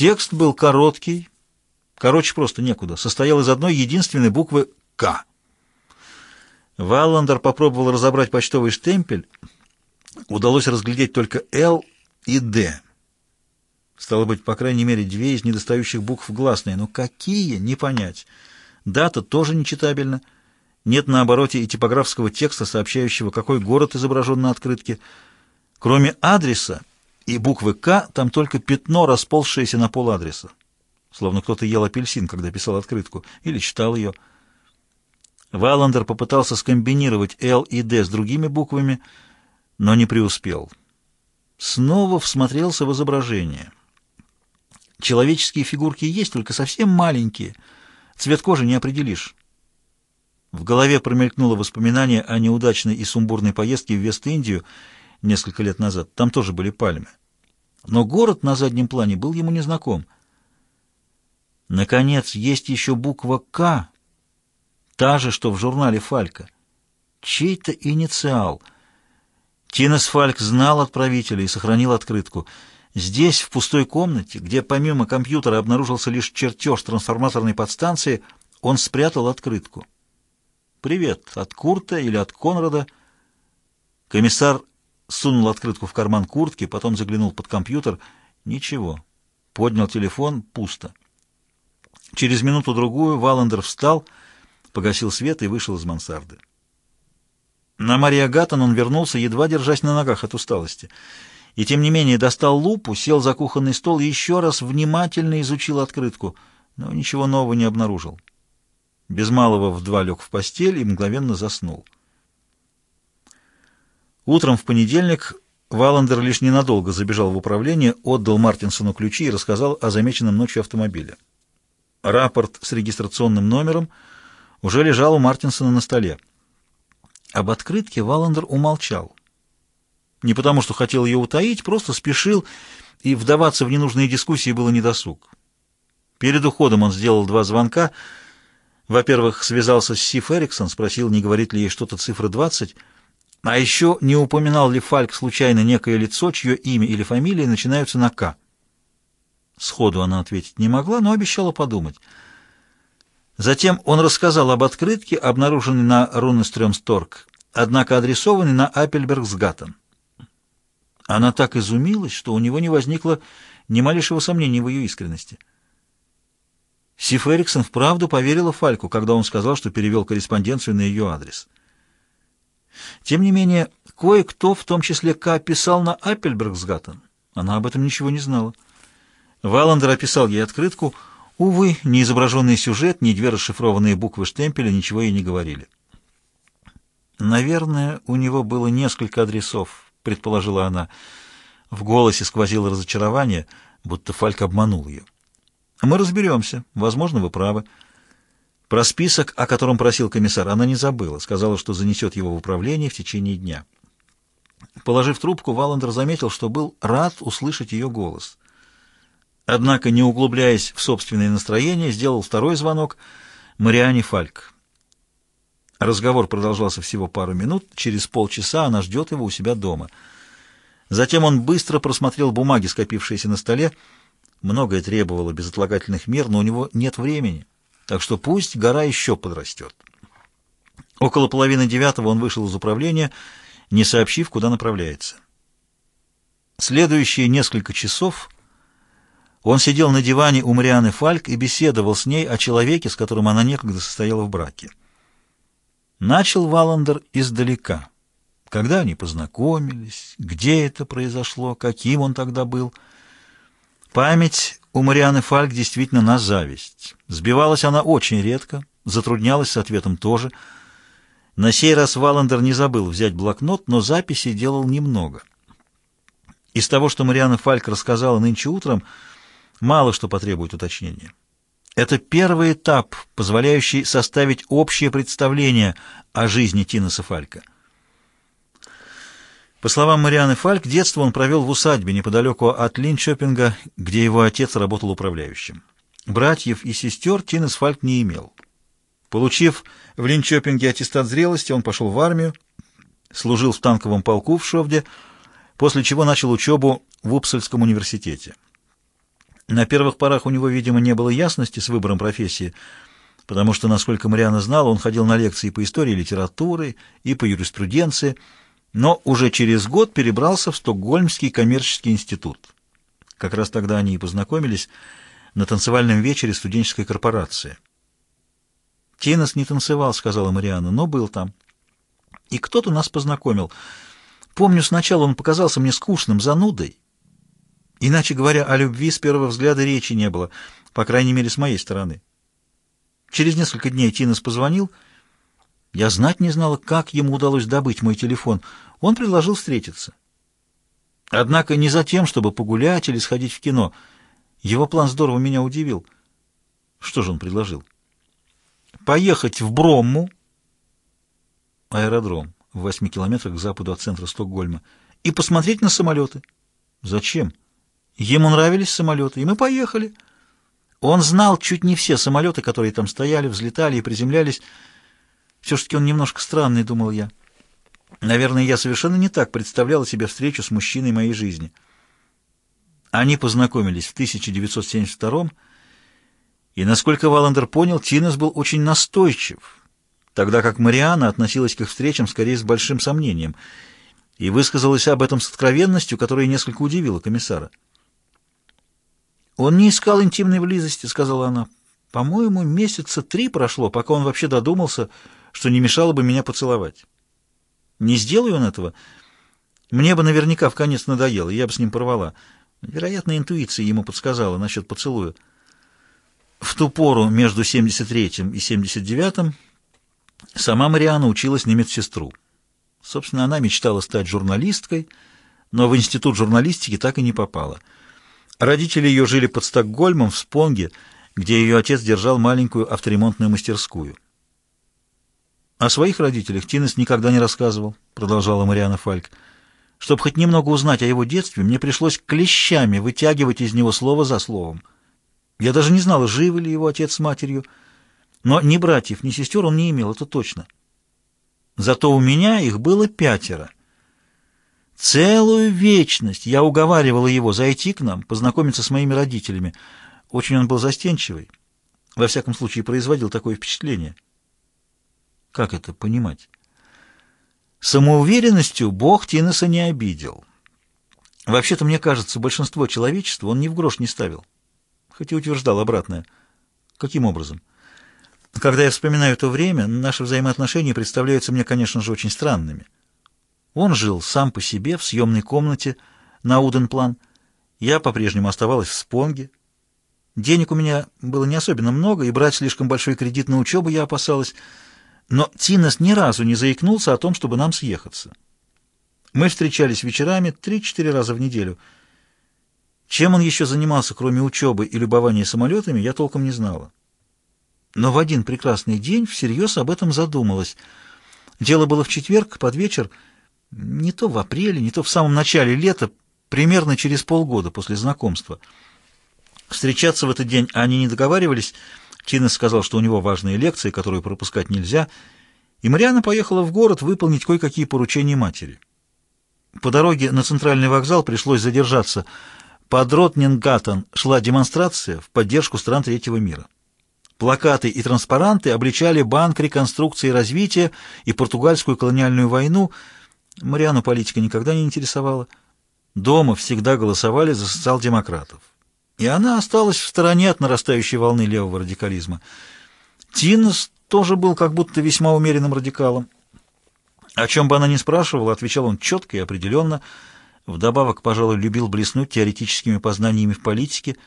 Текст был короткий, короче просто некуда, состоял из одной единственной буквы «К». Валландер попробовал разобрать почтовый штемпель, удалось разглядеть только «Л» и «Д». Стало быть, по крайней мере, две из недостающих букв гласные, но какие — не понять. Дата тоже нечитабельна. Нет на обороте и типографского текста, сообщающего, какой город изображен на открытке. Кроме адреса и буквы «К», там только пятно, расползшееся на пол адреса. Словно кто-то ел апельсин, когда писал открытку, или читал ее. Валандер попытался скомбинировать «Л» и «Д» с другими буквами, но не преуспел. Снова всмотрелся в изображение. Человеческие фигурки есть, только совсем маленькие. Цвет кожи не определишь. В голове промелькнуло воспоминание о неудачной и сумбурной поездке в Вест-Индию несколько лет назад. Там тоже были пальмы. Но город на заднем плане был ему незнаком. Наконец, есть еще буква «К», та же, что в журнале «Фалька». Чей-то инициал. Тинес Фальк знал отправителя и сохранил открытку. Здесь, в пустой комнате, где помимо компьютера обнаружился лишь чертеж трансформаторной подстанции, он спрятал открытку. «Привет. От Курта или от Конрада?» Комиссар сунул открытку в карман куртки, потом заглянул под компьютер. Ничего. Поднял телефон. Пусто. Через минуту-другую Валандер встал, погасил свет и вышел из мансарды. На Мария Гаттон он вернулся, едва держась на ногах от усталости. И тем не менее достал лупу, сел за кухонный стол и еще раз внимательно изучил открытку, но ничего нового не обнаружил. Без малого в два лег в постель и мгновенно заснул. Утром в понедельник Валандер лишь ненадолго забежал в управление, отдал Мартинсону ключи и рассказал о замеченном ночью автомобиле. Рапорт с регистрационным номером уже лежал у Мартинсона на столе. Об открытке Валандер умолчал. Не потому, что хотел ее утаить, просто спешил, и вдаваться в ненужные дискуссии было недосуг. Перед уходом он сделал два звонка — во-первых, связался с Сиф Эриксон, спросил, не говорит ли ей что-то цифра 20, а еще не упоминал ли Фальк случайно некое лицо, чье имя или фамилия начинаются на «К». Сходу она ответить не могла, но обещала подумать. Затем он рассказал об открытке, обнаруженной на Рунестрёмсторг, однако адресованной на Аппельбергсгаттен. Она так изумилась, что у него не возникло ни малейшего сомнения в ее искренности. Сиф Эриксон вправду поверила Фальку, когда он сказал, что перевел корреспонденцию на ее адрес. Тем не менее, кое-кто, в том числе К, писал на Аппельбергсгаттен. Она об этом ничего не знала. Валандер описал ей открытку. Увы, ни изображенный сюжет, ни две расшифрованные буквы штемпеля ничего ей не говорили. «Наверное, у него было несколько адресов», — предположила она. В голосе сквозило разочарование, будто Фальк обманул ее. Мы разберемся. Возможно, вы правы. Про список, о котором просил комиссар, она не забыла. Сказала, что занесет его в управление в течение дня. Положив трубку, Валандер заметил, что был рад услышать ее голос. Однако, не углубляясь в собственное настроение, сделал второй звонок Мариане Фальк. Разговор продолжался всего пару минут. Через полчаса она ждет его у себя дома. Затем он быстро просмотрел бумаги, скопившиеся на столе, Многое требовало безотлагательных мер, но у него нет времени, так что пусть гора еще подрастет. Около половины девятого он вышел из управления, не сообщив, куда направляется. Следующие несколько часов он сидел на диване у Марианы Фальк и беседовал с ней о человеке, с которым она некогда состояла в браке. Начал Валандер издалека. Когда они познакомились, где это произошло, каким он тогда был — Память у Марианы Фальк действительно на зависть. Сбивалась она очень редко, затруднялась с ответом тоже. На сей раз Валандер не забыл взять блокнот, но записи делал немного. Из того, что Мариана Фальк рассказала нынче утром, мало что потребует уточнения. Это первый этап, позволяющий составить общее представление о жизни Тинеса Фалька. По словам Марианы Фальк, детство он провел в усадьбе неподалеку от Линчопинга, где его отец работал управляющим. Братьев и сестер Тинес Фальк не имел. Получив в Линчопинге аттестат зрелости, он пошел в армию, служил в танковом полку в Шовде, после чего начал учебу в Упсальском университете. На первых порах у него, видимо, не было ясности с выбором профессии, потому что, насколько Мариана знала, он ходил на лекции по истории литературы и по юриспруденции, но уже через год перебрался в Стокгольмский коммерческий институт. Как раз тогда они и познакомились на танцевальном вечере студенческой корпорации. «Тинос не танцевал», — сказала Мариана, — «но был там. И кто-то нас познакомил. Помню, сначала он показался мне скучным, занудой. Иначе говоря, о любви с первого взгляда речи не было, по крайней мере, с моей стороны. Через несколько дней Тинос позвонил. Я знать не знала, как ему удалось добыть мой телефон. Он предложил встретиться. Однако не за тем, чтобы погулять или сходить в кино. Его план здорово меня удивил. Что же он предложил? Поехать в Бромму, аэродром в восьми километрах к западу от центра Стокгольма, и посмотреть на самолеты. Зачем? Ему нравились самолеты, и мы поехали. Он знал чуть не все самолеты, которые там стояли, взлетали и приземлялись. Все-таки он немножко странный, думал я. Наверное, я совершенно не так представляла себе встречу с мужчиной моей жизни. Они познакомились в 1972 и, насколько Валандер понял, Тинес был очень настойчив, тогда как Мариана относилась к их встречам скорее с большим сомнением и высказалась об этом с откровенностью, которая несколько удивила комиссара. «Он не искал интимной близости», — сказала она. «По-моему, месяца три прошло, пока он вообще додумался, что не мешало бы меня поцеловать. Не сделаю он этого, мне бы наверняка в конец надоело, я бы с ним порвала». Вероятно, интуиция ему подсказала насчет поцелуя. В ту пору между 73-м и 79-м сама Мариана училась на медсестру. Собственно, она мечтала стать журналисткой, но в институт журналистики так и не попала. Родители ее жили под Стокгольмом в Спонге, где ее отец держал маленькую авторемонтную мастерскую. «О своих родителях Тинес никогда не рассказывал», — продолжала Мариана Фальк. Чтобы хоть немного узнать о его детстве, мне пришлось клещами вытягивать из него слово за словом. Я даже не знала, живы ли его отец с матерью, но ни братьев, ни сестер он не имел, это точно. Зато у меня их было пятеро. Целую вечность я уговаривала его зайти к нам, познакомиться с моими родителями. Очень он был застенчивый. Во всяком случае, производил такое впечатление. Как это понимать? Самоуверенностью Бог Тинеса не обидел. Вообще-то, мне кажется, большинство человечества он ни в грош не ставил, хоть и утверждал обратное. Каким образом? Когда я вспоминаю то время, наши взаимоотношения представляются мне, конечно же, очень странными. Он жил сам по себе в съемной комнате на Уденплан. Я по-прежнему оставалась в Спонге. Денег у меня было не особенно много, и брать слишком большой кредит на учебу я опасалась – но Тинес ни разу не заикнулся о том, чтобы нам съехаться. Мы встречались вечерами три-четыре раза в неделю. Чем он еще занимался, кроме учебы и любования самолетами, я толком не знала. Но в один прекрасный день всерьез об этом задумалась. Дело было в четверг, под вечер, не то в апреле, не то в самом начале лета, примерно через полгода после знакомства. Встречаться в этот день они не договаривались, Тинес сказал, что у него важные лекции, которые пропускать нельзя, и Мариана поехала в город выполнить кое-какие поручения матери. По дороге на центральный вокзал пришлось задержаться. Под Ротнингаттен шла демонстрация в поддержку стран третьего мира. Плакаты и транспаранты обличали Банк реконструкции и развития и португальскую колониальную войну. Мариану политика никогда не интересовала. Дома всегда голосовали за социал-демократов и она осталась в стороне от нарастающей волны левого радикализма. Тиннес тоже был как будто весьма умеренным радикалом. О чем бы она ни спрашивала, отвечал он четко и определенно. Вдобавок, пожалуй, любил блеснуть теоретическими познаниями в политике –